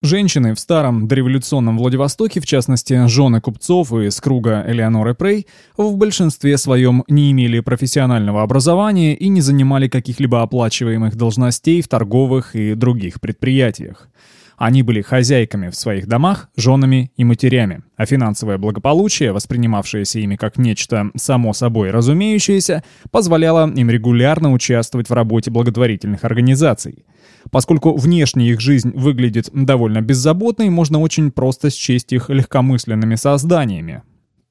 Женщины в старом дореволюционном Владивостоке, в частности, жены купцов и с круга Элеоноры Прей, в большинстве своем не имели профессионального образования и не занимали каких-либо оплачиваемых должностей в торговых и других предприятиях. Они были хозяйками в своих домах, женами и матерями, а финансовое благополучие, воспринимавшееся ими как нечто само собой разумеющееся, позволяло им регулярно участвовать в работе благотворительных организаций – Поскольку внешне их жизнь выглядит довольно беззаботной, можно очень просто счесть их легкомысленными созданиями.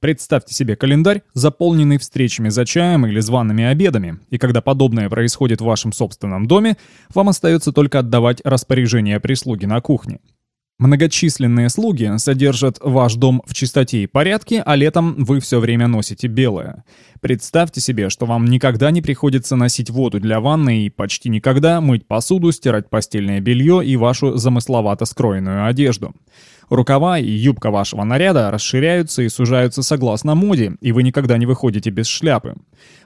Представьте себе календарь, заполненный встречами за чаем или зваными обедами, и когда подобное происходит в вашем собственном доме, вам остается только отдавать распоряжение прислуги на кухне. Многочисленные слуги содержат ваш дом в чистоте и порядке, а летом вы все время носите белое. Представьте себе, что вам никогда не приходится носить воду для ванны и почти никогда мыть посуду, стирать постельное белье и вашу замысловато скроенную одежду. Рукава и юбка вашего наряда расширяются и сужаются согласно моде, и вы никогда не выходите без шляпы.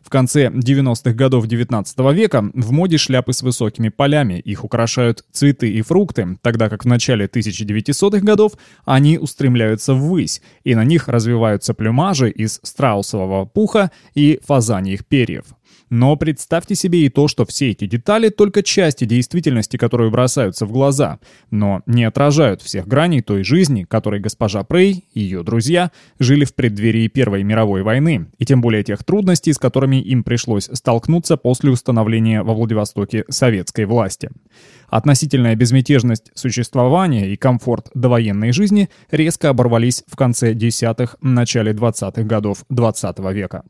В конце 90-х годов 19 -го века в моде шляпы с высокими полями, их украшают цветы и фрукты, тогда как в начале 1900-х годов они устремляются ввысь, и на них развиваются плюмажи из страусового пуха и фазаньих перьев. Но представьте себе и то, что все эти детали только части действительности, которые бросаются в глаза, но не отражают всех граней той жизни, которой госпожа Прей и ее друзья жили в преддверии Первой мировой войны, и тем более тех трудностей, с которыми им пришлось столкнуться после установления во Владивостоке советской власти. Относительная безмятежность существования и комфорт довоенной жизни резко оборвались в конце десятых, начале 20-х годов 20 -го века.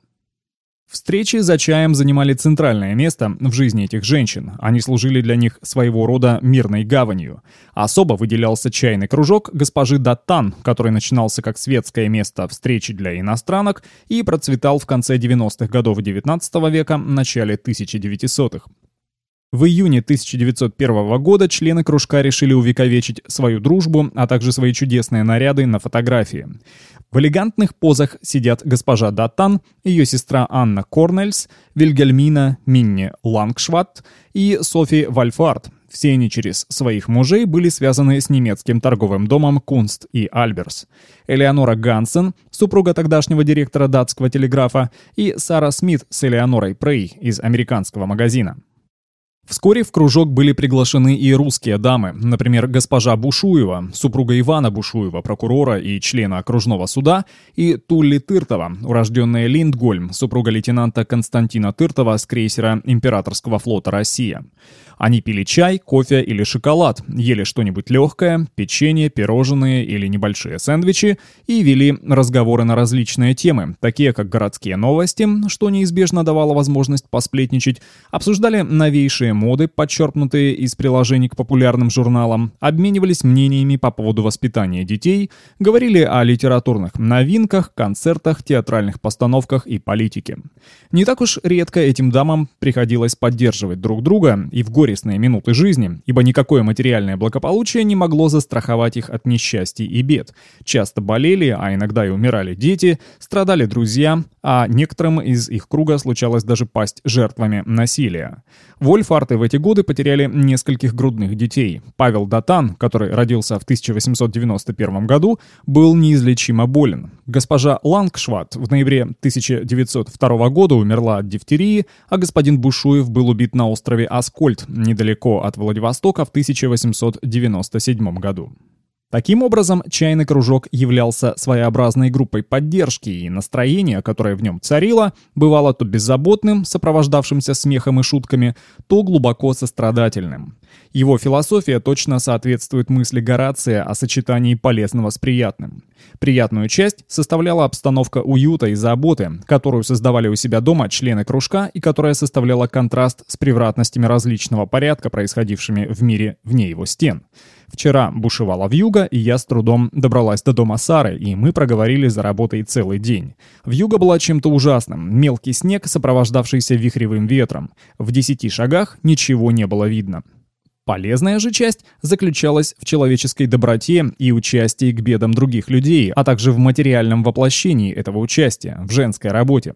Встречи за чаем занимали центральное место в жизни этих женщин. Они служили для них своего рода мирной гаванью. Особо выделялся чайный кружок госпожи Даттан, который начинался как светское место встречи для иностранок и процветал в конце 90-х годов XIX века, начале 1900-х. В июне 1901 года члены кружка решили увековечить свою дружбу, а также свои чудесные наряды на фотографии. В элегантных позах сидят госпожа Датан, ее сестра Анна Корнельс, Вильгельмина Минни Лангшват и Софи Вальфард. Все они через своих мужей были связаны с немецким торговым домом Кунст и Альберс. Элеонора Гансен, супруга тогдашнего директора датского телеграфа, и Сара Смит с Элеонорой Прей из американского магазина. Вскоре в кружок были приглашены и русские дамы, например, госпожа Бушуева, супруга Ивана Бушуева, прокурора и члена окружного суда, и Тулли Тыртова, урожденная Линдгольм, супруга лейтенанта Константина Тыртова с крейсера Императорского флота «Россия». Они пили чай, кофе или шоколад, ели что-нибудь легкое, печенье, пирожные или небольшие сэндвичи и вели разговоры на различные темы, такие как городские новости, что неизбежно давало возможность посплетничать, обсуждали новейшие моды, подчеркнутые из приложений к популярным журналам, обменивались мнениями по поводу воспитания детей, говорили о литературных новинках, концертах, театральных постановках и политике. Не так уж редко этим дамам приходилось поддерживать друг друга и в горе горестные минуты жизни, ибо никакое материальное благополучие не могло застраховать их от несчастий и бед. Часто болели, а иногда и умирали дети, страдали друзья, а некоторым из их круга случалось даже пасть жертвами насилия. Вольфарты в эти годы потеряли нескольких грудных детей. Павел Датан, который родился в 1891 году, был неизлечимо болен. Госпожа Лангшват в ноябре 1902 года умерла от дифтерии, а господин Бушуев был убит на острове Аскольд, недалеко от Владивостока в 1897 году. Таким образом, чайный кружок являлся своеобразной группой поддержки, и настроение, которое в нем царило, бывало то беззаботным, сопровождавшимся смехом и шутками, то глубоко сострадательным. Его философия точно соответствует мысли Горация о сочетании полезного с приятным. Приятную часть составляла обстановка уюта и заботы, которую создавали у себя дома члены кружка и которая составляла контраст с превратностями различного порядка, происходившими в мире вне его стен. Вчера бушевала вьюга, и я с трудом добралась до дома Сары, и мы проговорили за работой целый день. Вьюга была чем-то ужасным. Мелкий снег, сопровождавшийся вихревым ветром. В десяти шагах ничего не было видно. Полезная же часть заключалась в человеческой доброте и участии к бедам других людей, а также в материальном воплощении этого участия, в женской работе.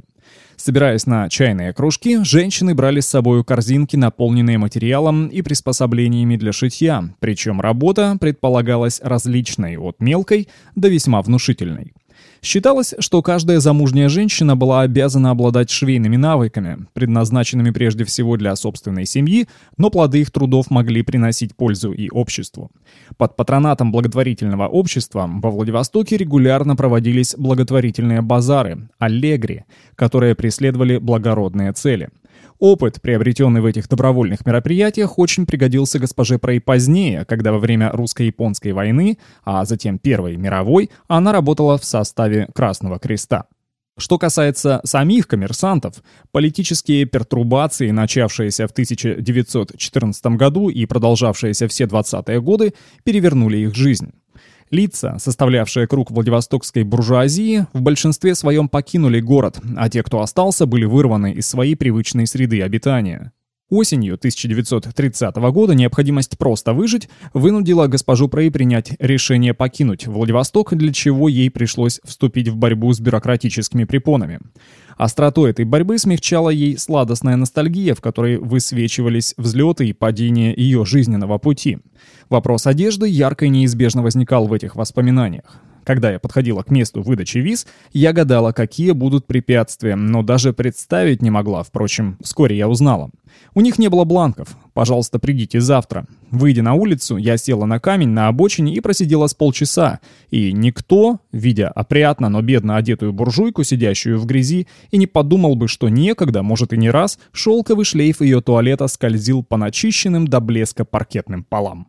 Собираясь на чайные кружки, женщины брали с собой корзинки, наполненные материалом и приспособлениями для шитья, причем работа предполагалась различной, от мелкой до весьма внушительной. Считалось, что каждая замужняя женщина была обязана обладать швейными навыками, предназначенными прежде всего для собственной семьи, но плоды их трудов могли приносить пользу и обществу. Под патронатом благотворительного общества во Владивостоке регулярно проводились благотворительные базары, аллегри, которые преследовали благородные цели – Опыт, приобретенный в этих добровольных мероприятиях, очень пригодился госпоже Прей позднее, когда во время русско-японской войны, а затем Первой мировой, она работала в составе Красного Креста. Что касается самих коммерсантов, политические пертурбации, начавшиеся в 1914 году и продолжавшиеся все 20-е годы, перевернули их жизнь. Лица, составлявшие круг Владивостокской буржуазии, в большинстве своем покинули город, а те, кто остался, были вырваны из своей привычной среды обитания. Осенью 1930 года необходимость просто выжить вынудила госпожу Прей принять решение покинуть Владивосток, для чего ей пришлось вступить в борьбу с бюрократическими препонами. Остроту этой борьбы смягчала ей сладостная ностальгия, в которой высвечивались взлеты и падения ее жизненного пути. Вопрос одежды ярко и неизбежно возникал в этих воспоминаниях. Когда я подходила к месту выдачи виз, я гадала, какие будут препятствия, но даже представить не могла, впрочем, вскоре я узнала. У них не было бланков. Пожалуйста, придите завтра. Выйдя на улицу, я села на камень на обочине и просидела с полчаса. И никто, видя опрятно, но бедно одетую буржуйку, сидящую в грязи, и не подумал бы, что некогда, может и не раз, шелковый шлейф ее туалета скользил по начищенным до блеска паркетным полам.